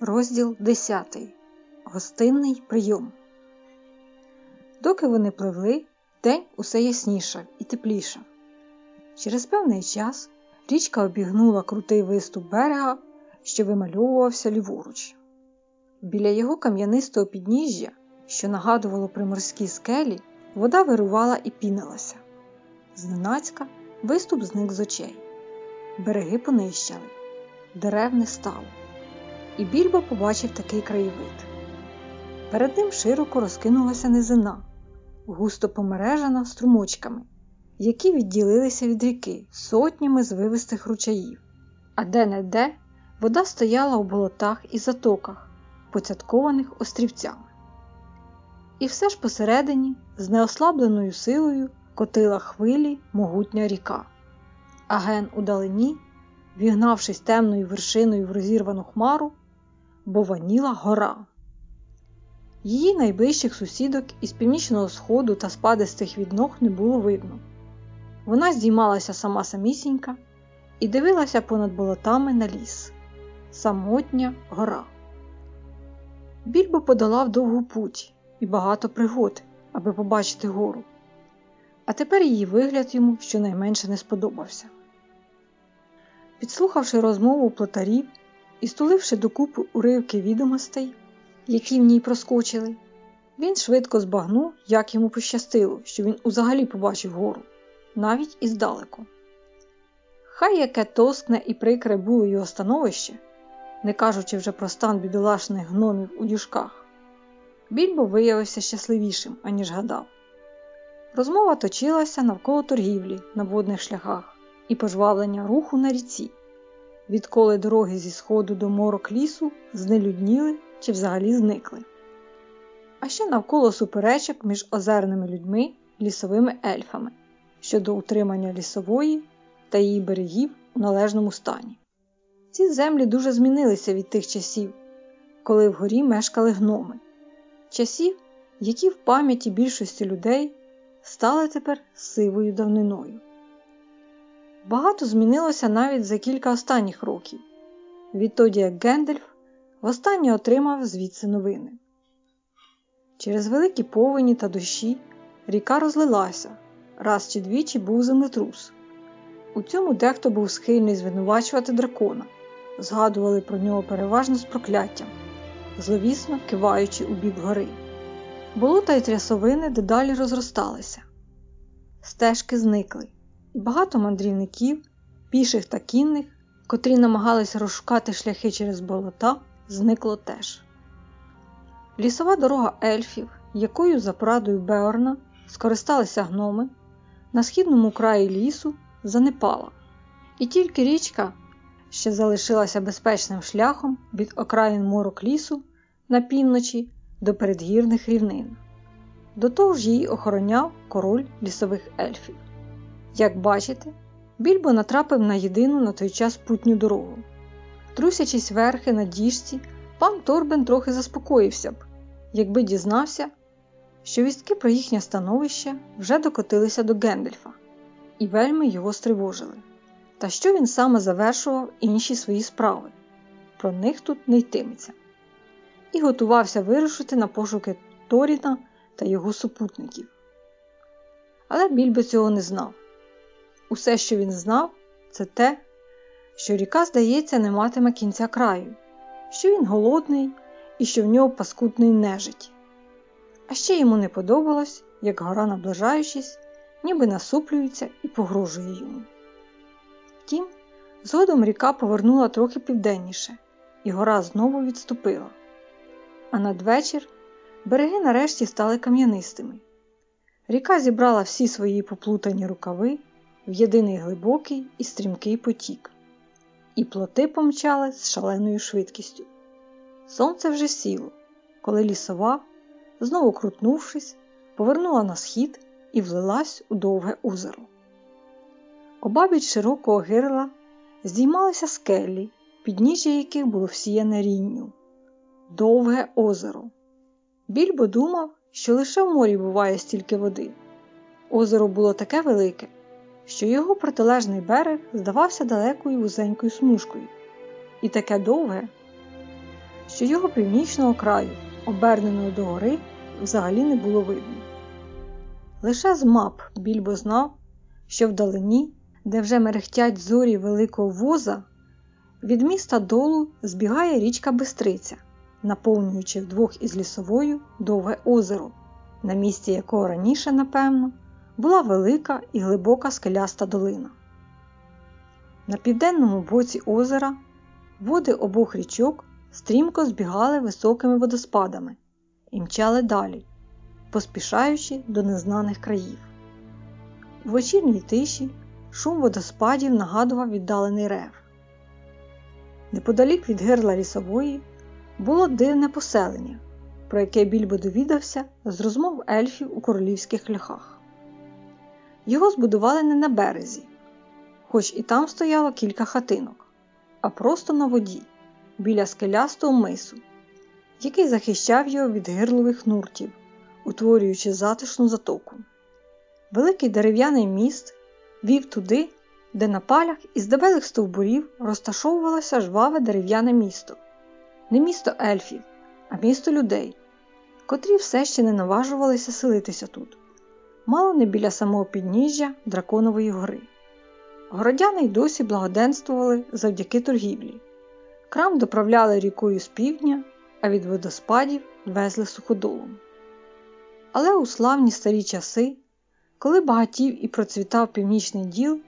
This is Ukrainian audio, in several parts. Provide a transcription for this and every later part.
Розділ 10. Гостинний прийом. Доки вони пливли, день усе яснішав і теплішав. Через певний час річка обігнула крутий виступ берега, що вимальовувався ліворуч. Біля його кам'янистого підніжжя, що нагадувало приморські скелі, вода вирувала і пінилася. Зненацька виступ зник з очей. Береги понищали, дерев не стало і більбо побачив такий краєвид. Перед ним широко розкинулася низина, густо помережена струмочками, які відділилися від ріки сотнями звивистих ручаїв, а де-не-де вода стояла у болотах і затоках, поцяткованих острівцями. І все ж посередині, з неослабленою силою, котила хвилі могутня ріка, а ген у далині, вігнавшись темною вершиною в розірвану хмару, Бованіла гора. Її найближчих сусідок із північного сходу та спадистих від ног не було видно. Вона здіймалася сама самісінька і дивилася понад болотами на ліс. Самотня гора. Більбо подолав довгу путь і багато пригод, аби побачити гору. А тепер її вигляд йому щонайменше не сподобався. Підслухавши розмову плотарів, і, стуливши докупи уривки відомостей, які в ній проскочили, він швидко збагнув, як йому пощастило, що він узагалі побачив гору, навіть іздалеку. Хай яке тоскне і прикре було його становище, не кажучи вже про стан бідолашних гномів у дюшках, більбо виявився щасливішим, аніж гадав. Розмова точилася навколо торгівлі на водних шляхах і пожвавлення руху на ріці відколи дороги зі сходу до морок лісу знелюдніли чи взагалі зникли. А ще навколо суперечок між озерними людьми і лісовими ельфами щодо утримання лісової та її берегів у належному стані. Ці землі дуже змінилися від тих часів, коли вгорі мешкали гноми, часів, які в пам'яті більшості людей стали тепер сивою давниною. Багато змінилося навіть за кілька останніх років, відтоді як Гендельф востаннє отримав звідси новини. Через великі повені та дощі ріка розлилася, раз чи двічі був землетрус. У цьому дехто був схильний звинувачувати дракона, згадували про нього переважно з прокляттям, зловісно киваючи у бік гори. Болота й трясовини дедалі розросталися, стежки зникли багато мандрівників, піших та кінних, котрі намагалися розшукати шляхи через болота, зникло теж. Лісова дорога ельфів, якою за порадою Беорна скористалися гноми, на східному краї лісу занепала, і тільки річка ще залишилася безпечним шляхом від окраїн морок лісу на півночі до передгірних рівнин. До того ж її охороняв король лісових ельфів. Як бачите, більбо натрапив на єдину на той час путню дорогу. Трусячись верхи на діжці, пан Торбен трохи заспокоївся б, якби дізнався, що вістки про їхнє становище вже докотилися до Гендельфа і вельми його стривожили. Та що він саме завершував інші свої справи, про них тут не йтиметься, і готувався вирушити на пошуки Торіна та його супутників. Але Більбо цього не знав. Усе, що він знав, це те, що ріка, здається, не матиме кінця краю, що він голодний і що в нього паскудний нежить. А ще йому не подобалось, як гора, наближаючись, ніби насуплюється і погрожує йому. Втім, згодом ріка повернула трохи південніше, і гора знову відступила. А надвечір береги нарешті стали кам'янистими. Ріка зібрала всі свої поплутані рукави в єдиний глибокий і стрімкий потік, і плоти помчали з шаленою швидкістю. Сонце вже сіло, коли лісова, знову крутнувшись, повернула на схід і влилась у довге озеро. Обабіч широкого гирла здіймалися скелі, підніжжя яких було всіяне рінню. Довге озеро. Більбо думав, що лише в морі буває стільки води. Озеро було таке велике, що його протилежний берег здавався далекою вузенькою смужкою, і таке довге, що його північного краю, оберненого до гори, взагалі не було видно. Лише з мап Більбо знав, що вдалині, де вже мерехтять зорі великого воза, від міста долу збігає річка Бистриця, наповнюючи вдвох із лісовою довге озеро, на місці якого раніше, напевно, була велика і глибока скеляста долина. На південному боці озера води обох річок стрімко збігали високими водоспадами і мчали далі, поспішаючи до незнаних країв. У вечірній тиші шум водоспадів нагадував віддалений рев. Неподалік від гирла лісової було дивне поселення, про яке Більбо довідався з розмов ельфів у королівських ляхах. Його збудували не на березі, хоч і там стояло кілька хатинок, а просто на воді, біля скелястого мису, який захищав його від гирлових нуртів, утворюючи затишну затоку. Великий дерев'яний міст вів туди, де на палях із дебелих стовбурів розташовувалося жваве дерев'яне місто, не місто ельфів, а місто людей, котрі все ще не наважувалися селитися тут, мало не біля самого підніжжя Драконової гори. Городяни й досі благоденствували завдяки торгівлі. Крам доправляли рікою з півдня, а від водоспадів везли суходолом. Але у славні старі часи, коли багатів і процвітав північний діл,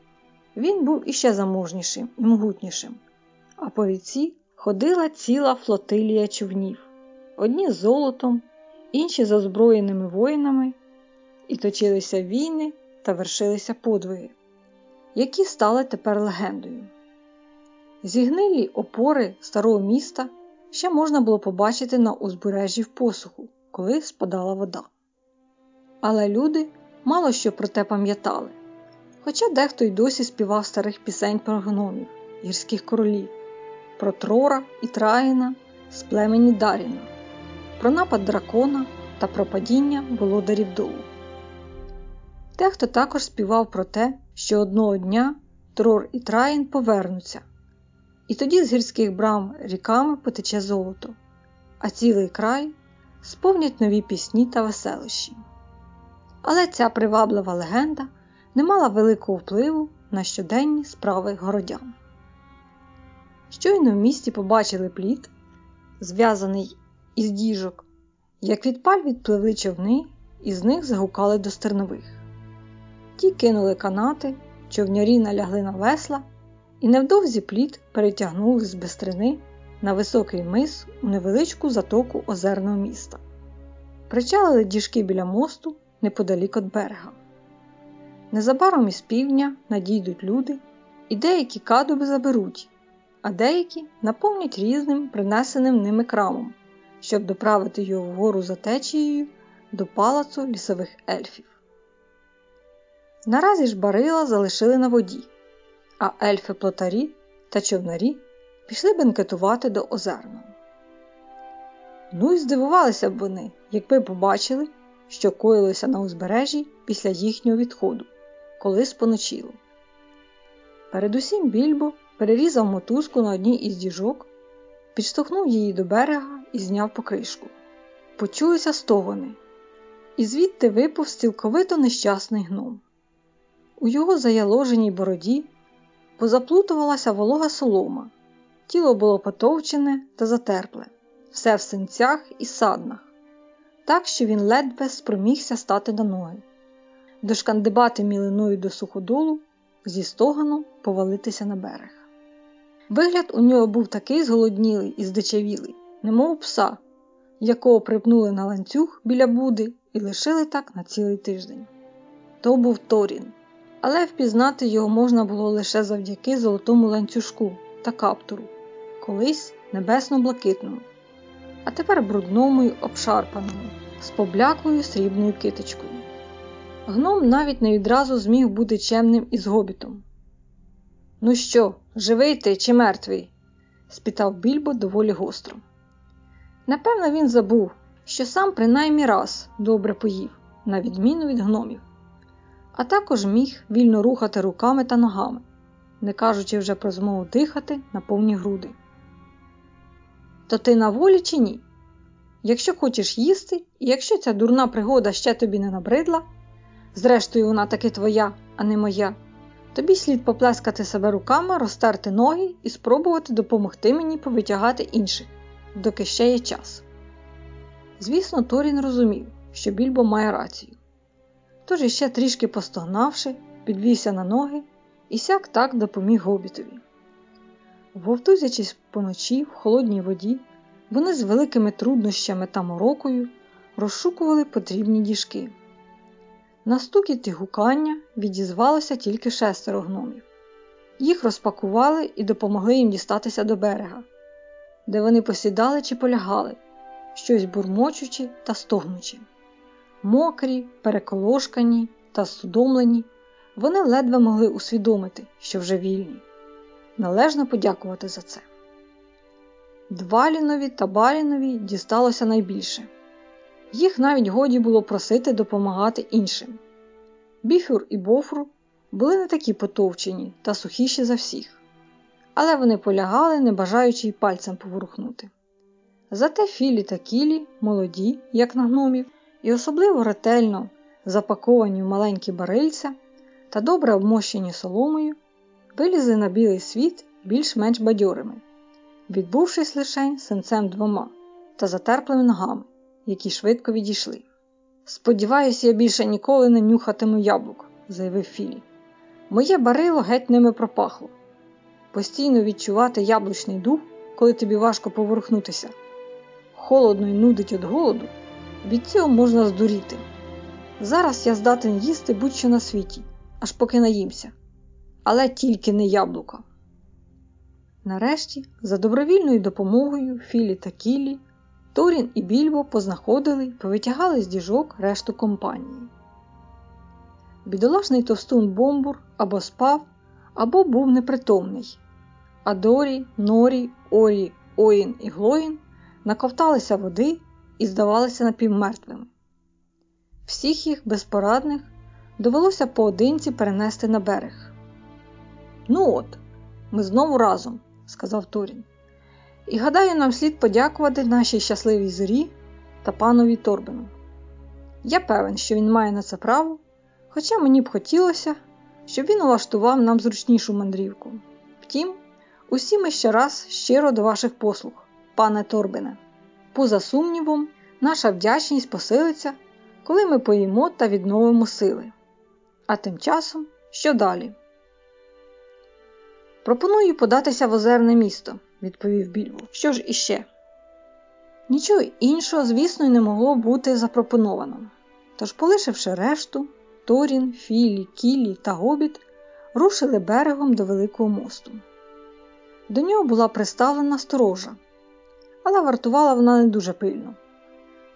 він був іще заможнішим і могутнішим, а по ріці ходила ціла флотилія човнів, одні з золотом, інші з озброєними воїнами, і точилися війни та вершилися подвиги, які стали тепер легендою. Зігнилі опори старого міста ще можна було побачити на узбережжі в посуху, коли спадала вода. Але люди мало що про те пам'ятали, хоча дехто й досі співав старих пісень про гномів, гірських королів, про Трора і Траїна з племені Даріна, про напад дракона та про падіння володарів долу. Дехто також співав про те, що одного дня Трор і Траїн повернуться, і тоді з гірських брам ріками потече золото, а цілий край сповнять нові пісні та веселощі. Але ця приваблива легенда не мала великого впливу на щоденні справи городян. Щойно в місті побачили плід, зв'язаний із діжок, як від паль відпливли човни, і з них загукали до стернових. Ті кинули канати, човнярі налягли на весла, і невдовзі плід перетягнули з бистрини на високий мис у невеличку затоку озерного міста. Причалили діжки біля мосту неподалік від берега. Незабаром із півдня надійдуть люди, і деякі кадуби заберуть, а деякі наповнять різним принесеним ними крамом, щоб доправити його вгору за течією до палацу лісових ельфів. Наразі ж барила залишили на воді, а ельфи-плотарі та човнарі пішли бенкетувати до озерного. Ну й здивувалися б вони, якби побачили, що коїлося на узбережжі після їхнього відходу, коли споночило. Передусім більбо перерізав мотузку на одній із діжок, підштовхнув її до берега і зняв покришку. Почулися стогони, і звідти випав цілковито нещасний гном. У його заяложеній бороді позаплутувалася волога солома, тіло було потовчене та затерпле, все в синцях і саднах, так що він ледве спромігся стати на ноги, дошкандибати мілиною до суходолу, зі стогану повалитися на берег. Вигляд у нього був такий зголоднілий і здичавілий, немов пса, якого припнули на ланцюг біля буди і лишили так на цілий тиждень. То був Торін, але впізнати його можна було лише завдяки золотому ланцюжку та каптуру, колись небесно-блакитному, а тепер брудному й обшарпаному, з побляклою срібною китичкою. Гном навіть не відразу зміг бути чемним із гобітом. Ну що, живий ти чи мертвий? спитав більбо доволі гостро. Напевно, він забув, що сам принаймні раз добре поїв, на відміну від гномів, а також міг вільно рухати руками та ногами, не кажучи вже про змогу дихати на повні груди. то ти на волі чи ні? Якщо хочеш їсти, і якщо ця дурна пригода ще тобі не набридла, зрештою, вона таки твоя, а не моя, тобі слід поплескати себе руками, розтерти ноги і спробувати допомогти мені повитягати інших, доки ще є час. Звісно, Торін розумів, що більбо має рацію. Тож іще трішки постогнавши, підвівся на ноги і сяк так допоміг гобітові. Вовтузячись поночі в холодній воді, вони з великими труднощами та морокою розшукували потрібні діжки. На стукіт і гукання відізвалося тільки шестеро гномів. Їх розпакували і допомогли їм дістатися до берега, де вони посідали чи полягали, щось бурмочучи та стогнучи. Мокрі, переколошкані та судомлені, вони ледве могли усвідомити, що вже вільні. Належно подякувати за це. Двалінові та Балінові дісталося найбільше. Їх навіть годі було просити допомагати іншим. Біфюр і Бофру були не такі потовчені та сухіші за всіх, але вони полягали, не бажаючи й пальцем поворухнути. Зате Філі та Кілі, молоді, як на гномів, і особливо ретельно запаковані в маленькі барильця та добре обмощені соломою, вилізли на білий світ більш-менш бадьорими, відбувшись лишень сенцем двома та затерплими ногами, які швидко відійшли. Сподіваюся, я більше ніколи не нюхатиму яблук, заявив Філі. Моє барило геть ними пропахло. Постійно відчувати яблучний дух, коли тобі важко поворухнутися. Холодно й нудить від голоду, від цього можна здуріти. Зараз я здатен їсти будь-що на світі, аж поки наїмся, але тільки не яблука. Нарешті, за добровільною допомогою Філі та Кілі, Торін і Більбо познаходили й повитягали з діжок решту компанії. Бідолашний товстун Бомбур або спав, або був непритомний, а Дорі, Норі, Орі, Оїн і Глоїн наковталися води і здавалися напівмертвими. Всіх їх безпорадних довелося поодинці перенести на берег. Ну от, ми знову разом, сказав Торін. І гадаю, нам слід подякувати нашій щасливій зорі та панові Торбену. Я певен, що він має на це право, хоча мені б хотілося, щоб він улаштував нам зручнішу мандрівку. Втім, усі ми ще раз щиро до ваших послуг, пане Торбене. Поза сумнівом, наша вдячність посилиться, коли ми поїмо та відновимо сили. А тим часом, що далі? Пропоную податися в озерне місто, відповів Більбо. Що ж іще? Нічого іншого, звісно, й не могло бути запропоновано. Тож, полишивши решту, Торін, Філі, Кілі та Гобіт рушили берегом до Великого мосту. До нього була приставлена сторожа, але вартувала вона не дуже пильно,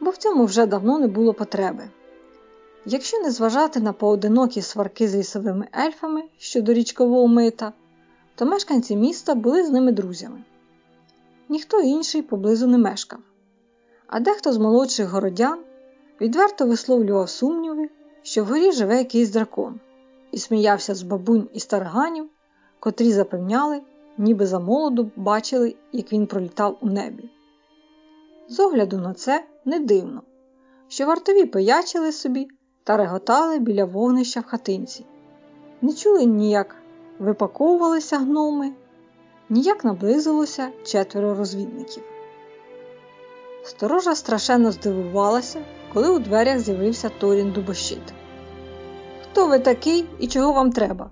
бо в цьому вже давно не було потреби. Якщо не зважати на поодинокі сварки з лісовими ельфами щодо річкового мита, то мешканці міста були з ними друзями. Ніхто інший поблизу не мешкав, а дехто з молодших городян відверто висловлював сумніви, що вгорі живе якийсь дракон, і сміявся з бабунь і старганів, котрі запевняли, ніби за молоду бачили, як він пролітав у небі. З огляду на це не дивно, що вартові пиячили собі та реготали біля вогнища в хатинці, не чули ніяк випаковувалися гноми, ніяк наблизилося четверо розвідників. Сторожа страшенно здивувалася, коли у дверях з'явився Торін Дубощит. Хто ви такий і чого вам треба?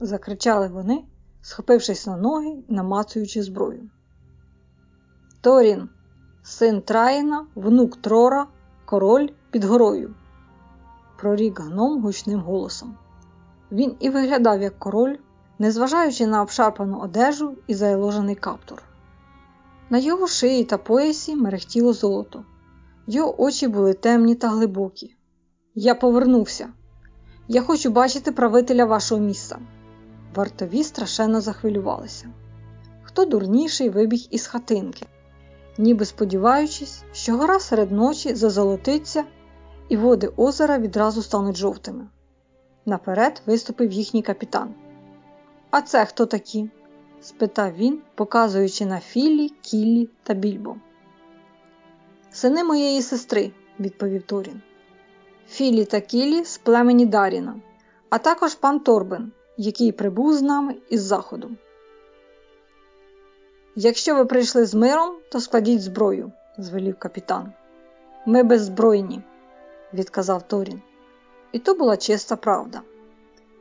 закричали вони, схопившись на ноги і намацуючи зброю. Торін, син Траїна, внук Трора, король під горою, прорік гном гучним голосом. Він і виглядав як король, незважаючи на обшарпану одежу і зайложений каптур. На його шиї та поясі мерехтіло золото, його очі були темні та глибокі. Я повернувся. Я хочу бачити правителя вашого міста. Вартові страшенно захвилювалися. Хто дурніший вибіг із хатинки, ніби сподіваючись, що гора серед ночі зазолотиться, і води озера відразу стануть жовтими. Наперед виступив їхній капітан. А це хто такі? спитав він, показуючи на Філі, Кіллі та Більбо. Сини моєї сестри, відповів Торін. Філі та Кіллі з племені Даріна, а також пан Торбен, який прибув з нами із заходу. Якщо ви прийшли з миром, то складіть зброю, звелів капітан. Ми беззбройні, відказав Торін. І то була чиста правда.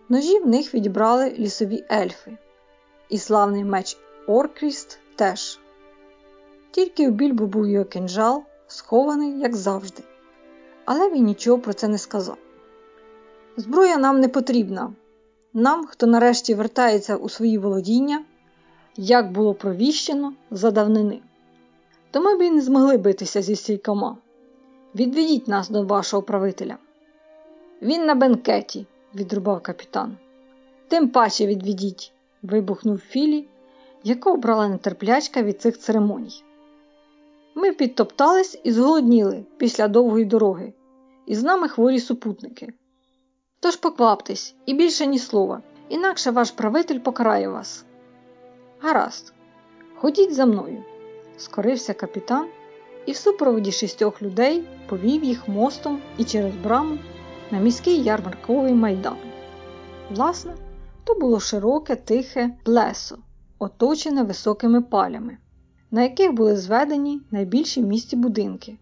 Ножі в них відібрали лісові ельфи, і славний меч Оркріст теж. Тільки у більбу був його кинжал, схований, як завжди, але він нічого про це не сказав. Зброя нам не потрібна. Нам, хто нарешті вертається у свої володіння, як було провіщено за давнини. То ми б і не змогли битися зі стійкома. Відведіть нас до вашого правителя. Він на бенкеті, відрубав капітан. Тим паче відведіть, вибухнув Філі, якого брала нетерплячка від цих церемоній. Ми підтоптались і зголодніли після довгої дороги, і з нами хворі супутники. Тож покваптесь і більше ні слова, інакше ваш правитель покарає вас. Гаразд, ходіть за мною, скорився капітан і в супроводі шістьох людей повів їх мостом і через браму на міський ярмарковий майдан. Власне, то було широке, тихе плесо, оточене високими палями, на яких були зведені найбільші в місті будинки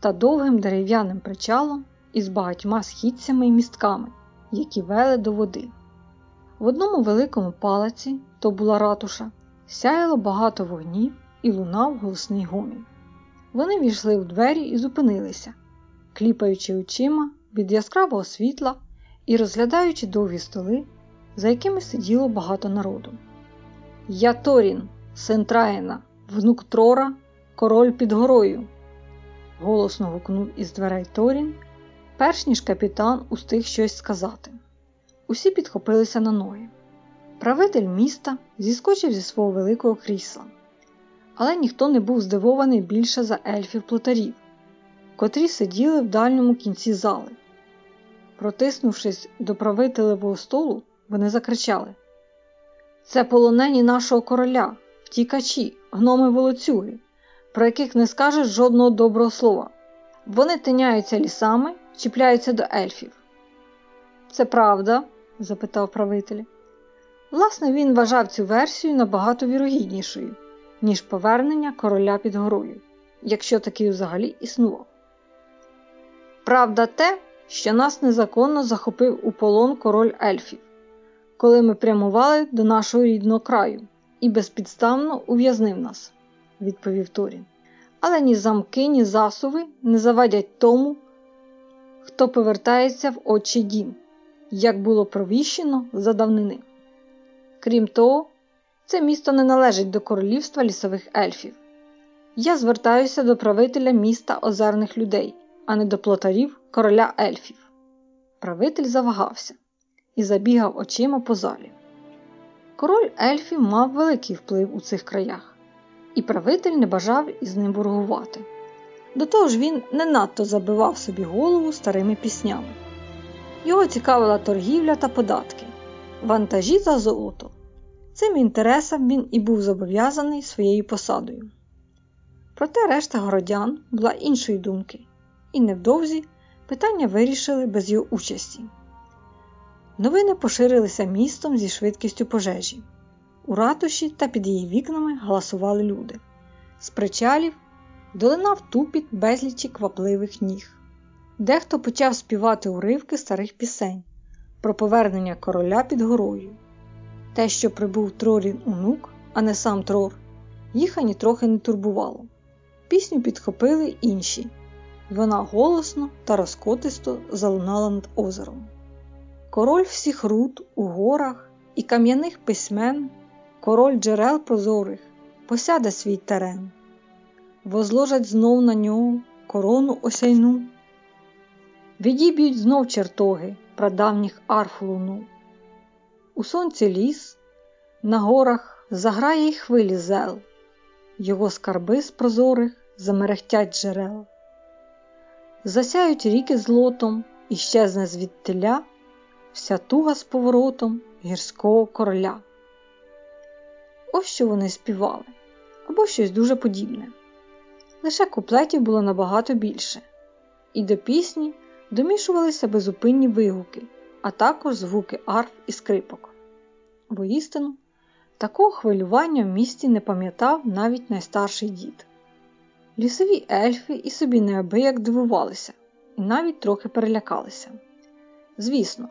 та довгим дерев'яним причалом із багатьма східцями і містками, які вели до води. В одному великому палаці, то була ратуша, сяяло багато вогнів і лунав голосний гомін. Вони війшли у двері і зупинилися, кліпаючи очима від яскравого світла і розглядаючи довгі столи, за якими сиділо багато народу. Я Торін, син Траїна, внук Трора, король під горою, голосно гукнув із дверей Торін, перш ніж капітан устиг щось сказати. Усі підхопилися на ноги. Правитель міста зіскочив зі свого великого крісла, але ніхто не був здивований більше за ельфів плотарів, котрі сиділи в дальньому кінці зали. Протиснувшись до правителевого столу, вони закричали: Це полонені нашого короля, втікачі, гноми волоцюги, про яких не скажеш жодного доброго слова. Вони тиняються лісами, чіпляються до ельфів. Це правда? запитав правитель. Власне, він вважав цю версію набагато вірогіднішою, ніж повернення короля під горою, якщо такий взагалі існував. Правда, те, що нас незаконно захопив у полон король ельфів, коли ми прямували до нашого рідного краю і безпідставно ув'язнив нас, відповів Торін. Але ні замки, ні засуви не завадять тому, хто повертається в очі дім, як було провіщено за давнини. Крім того, це місто не належить до королівства лісових ельфів. Я звертаюся до правителя міста озерних людей, а не до плотарів короля ельфів. Правитель завагався і забігав очима по залі. Король ельфів мав великий вплив у цих краях, і правитель не бажав із ним боргувати. До того ж, він не надто забивав собі голову старими піснями. Його цікавила торгівля та податки, вантажі за золото. Цим інтересам він і був зобов'язаний своєю посадою. Проте решта городян була іншої думки, і невдовзі питання вирішили без його участі. Новини поширилися містом зі швидкістю пожежі. У ратуші та під її вікнами галасували люди. З причалів долинав тупіт безлічі квапливих ніг. Дехто почав співати уривки старих пісень про повернення короля під горою. Те, що прибув Трорін онук, а не сам Трор, їх ані трохи не турбувало. Пісню підхопили інші, вона голосно та розкотисто залунала над озером. Король всіх руд у горах і кам'яних письмен, король джерел прозорих, посяде свій терен, возложать знов на нього корону осяйну, відіб'ють знов чертоги прадавніх арф луну. У сонці ліс, на горах заграє й хвилі зел, його скарби з прозорих замерехтять джерел. Засяють ріки злотом і щезне звідтиля вся туга з поворотом гірського короля. Ось що вони співали або щось дуже подібне. Лише куплетів було набагато більше, і до пісні домішувалися безупинні вигуки, а також звуки арф і скрипок. Воістину, такого хвилювання в місті не пам'ятав навіть найстарший дід. Лісові ельфи і собі неабияк дивувалися, і навіть трохи перелякалися. Звісно,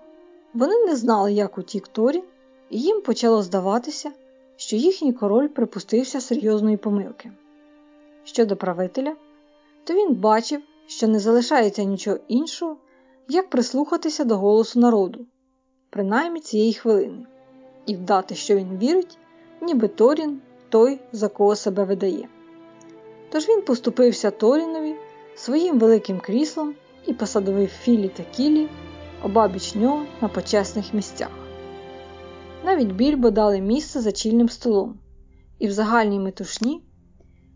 вони не знали, як утік Торін, і їм почало здаватися, що їхній король припустився серйозної помилки. Щодо правителя, то він бачив, що не залишається нічого іншого, як прислухатися до голосу народу, принаймні цієї хвилини, і вдати, що він вірить, ніби Торін той, за кого себе видає. Тож він поступився Торінові своїм великим кріслом і посадовив Філі та Кілі обабіч нього на почесних місцях. Навіть більбо дали місце за чільним столом, і в загальній метушні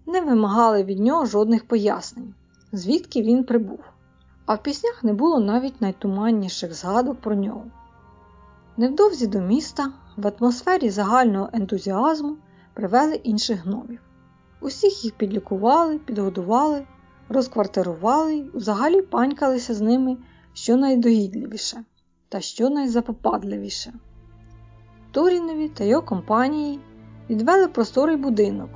не вимагали від нього жодних пояснень, звідки він прибув, а в піснях не було навіть найтуманніших згадок про нього. Невдовзі до міста в атмосфері загального ентузіазму привели інших гномів. Усіх їх підлікували, підгодували, розквартирували й взагалі панькалися з ними що найдогідливіше та що найзапопадливіше. Торінові та його компанії відвели просторий будинок,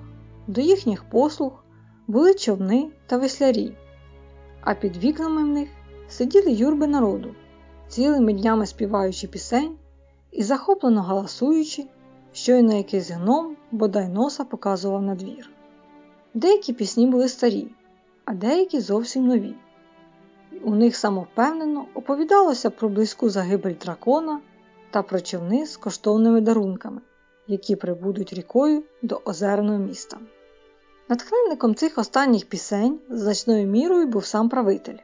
до їхніх послуг були човни та веслярі, а під вікнами в них сиділи юрби народу, цілими днями співаючи пісень і захоплено галасуючи, щойно якийсь гном бодай носа показував на двір. Деякі пісні були старі, а деякі зовсім нові. У них самовпевнено оповідалося про близьку загибель дракона та про човни з коштовними дарунками, які прибудуть рікою до озерного міста. Натхненником цих останніх пісень значною мірою був сам правитель,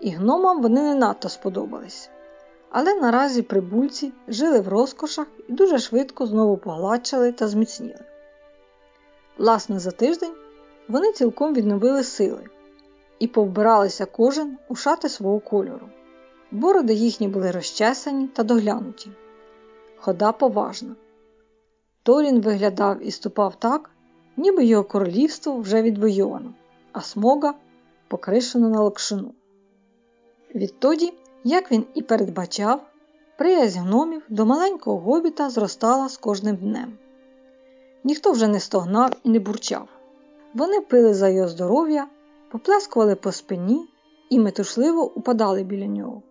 і гномам вони не надто сподобались. Але наразі прибульці жили в розкошах і дуже швидко знову погладшали та зміцніли. Власне, за тиждень вони цілком відновили сили і повбиралися кожен у шати свого кольору. Бороди їхні були розчесані та доглянуті. Хода поважна. Торін виглядав і ступав так, ніби його королівство вже відвойовано, а смога покришено на локшину. Відтоді, як він і передбачав, приязнь гномів до маленького гобіта зростала з кожним днем. Ніхто вже не стогнав і не бурчав. Вони пили за його здоров'я, поплескували по спині і метушливо упадали біля нього,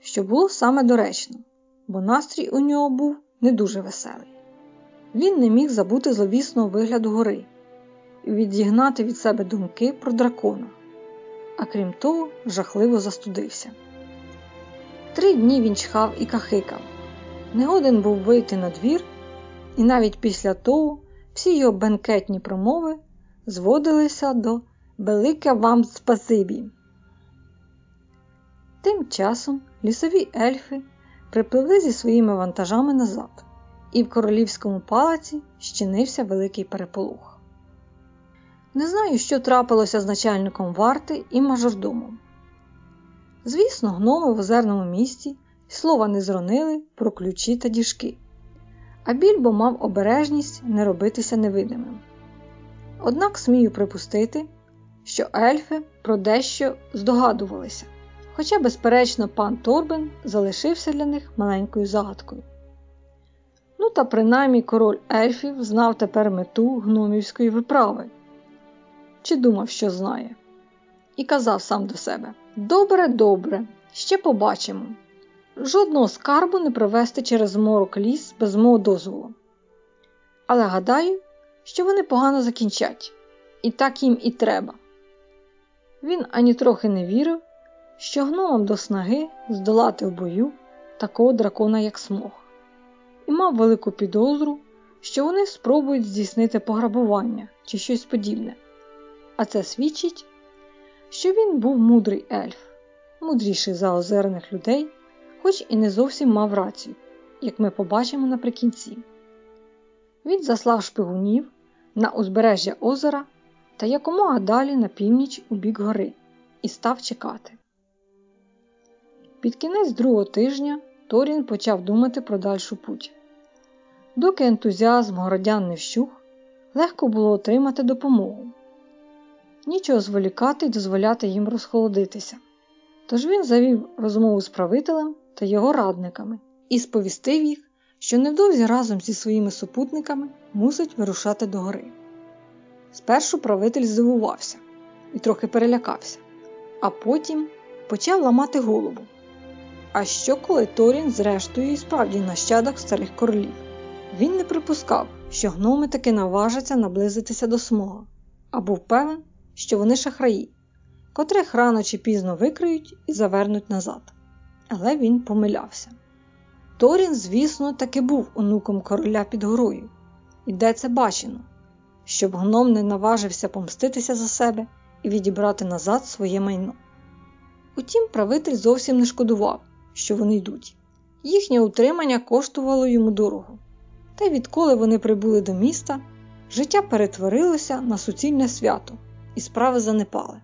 що було саме доречно, бо настрій у нього був не дуже веселий. Він не міг забути зловісного вигляду гори і відігнати від себе думки про дракона, а крім того, жахливо застудився. Три дні він чхав і кахикав, не годен був вийти на двір, і навіть після того всі його бенкетні промови зводилися до Велике вам спасибі. Тим часом лісові ельфи припливли зі своїми вантажами назад, і в королівському палаці щинився великий переполох. Не знаю, що трапилося з начальником варти і мажордомом. Звісно, гноми в озерному місті слова не зронили про ключі та діжки, а більбо мав обережність не робитися невидимим. Однак смію припустити, що ельфи про дещо здогадувалися, хоча, безперечно, пан Торбен залишився для них маленькою загадкою. Ну та принаймні король ельфів знав тепер мету гномівської виправи, чи думав, що знає, і казав сам до себе: Добре, добре, ще побачимо. Жодного скарбу не провести через морок ліс без мого дозволу. Але гадаю, що вони погано закінчать, і так їм і треба. Він ані трохи не вірив, що гномам до снаги здолати в бою такого дракона, як смог, і мав велику підозру, що вони спробують здійснити пограбування чи щось подібне. А це свідчить, що він був мудрий ельф, мудріший за озерних людей, хоч і не зовсім мав рацію, як ми побачимо наприкінці. Він заслав шпигунів на узбережжя озера та якомога далі на північ у бік гори і став чекати. Під кінець другого тижня Торін почав думати про дальшу путь. Доки ентузіазм городян не вщух, легко було отримати допомогу. Нічого зволікати й дозволяти їм розхолодитися. Тож він завів розмову з правителем та його радниками і сповістив їх, що невдовзі разом зі своїми супутниками мусить вирушати до гори. Спершу правитель здивувався і трохи перелякався, а потім почав ламати голову. А що, коли Торін, зрештою, і справді нащадок старих королів? Він не припускав, що гноми таки наважаться наблизитися до смога, а був певен, що вони шахраї, котрих рано чи пізно викриють і завернуть назад. Але він помилявся. Торін, звісно, таки був онуком короля під горою, і де це бачено, щоб гном не наважився помститися за себе і відібрати назад своє майно. Утім, правитель зовсім не шкодував, що вони йдуть. Їхнє утримання коштувало йому дорого. Та й відколи вони прибули до міста, життя перетворилося на суцільне свято, і справи занепали.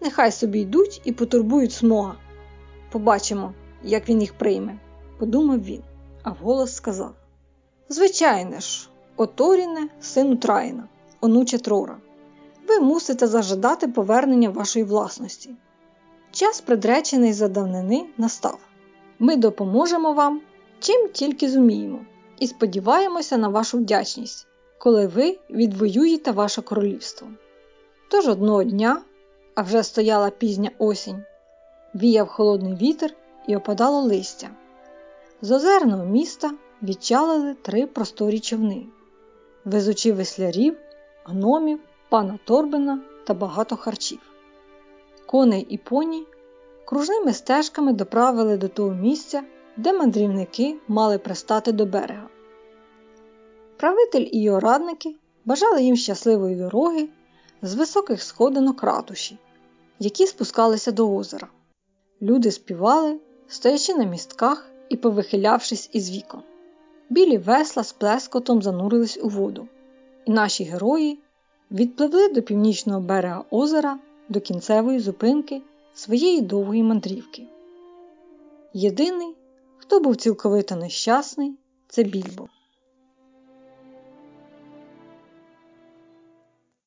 Нехай собі йдуть і потурбують смога. Побачимо, як він їх прийме, подумав він, а вголос сказав: Звичайне ж, Оторіне, сину Траїна, онуче Трора, ви мусите зажадати повернення вашої власності. Час, предречений за давнини, настав. Ми допоможемо вам, чим тільки зуміємо, і сподіваємося на вашу вдячність, коли ви відвоюєте ваше королівство. Тож одного дня, а вже стояла пізня осінь, віяв холодний вітер і опадало листя. З озерного міста відчалили три просторі човни, везучи веслярів, гномів, пана Торбина та багато харчів. Коней і поні кружними стежками доправили до того місця, де мандрівники мали пристати до берега. Правитель і його радники бажали їм щасливої дороги з високих сходинок ратуші, які спускалися до озера. Люди співали, стоячи на містках і повихилявшись із вікон. Білі весла з плескотом занурились у воду, і наші герої відпливли до північного берега озера до кінцевої зупинки своєї довгої мандрівки. Єдиний, хто був цілковито нещасний, це більбо.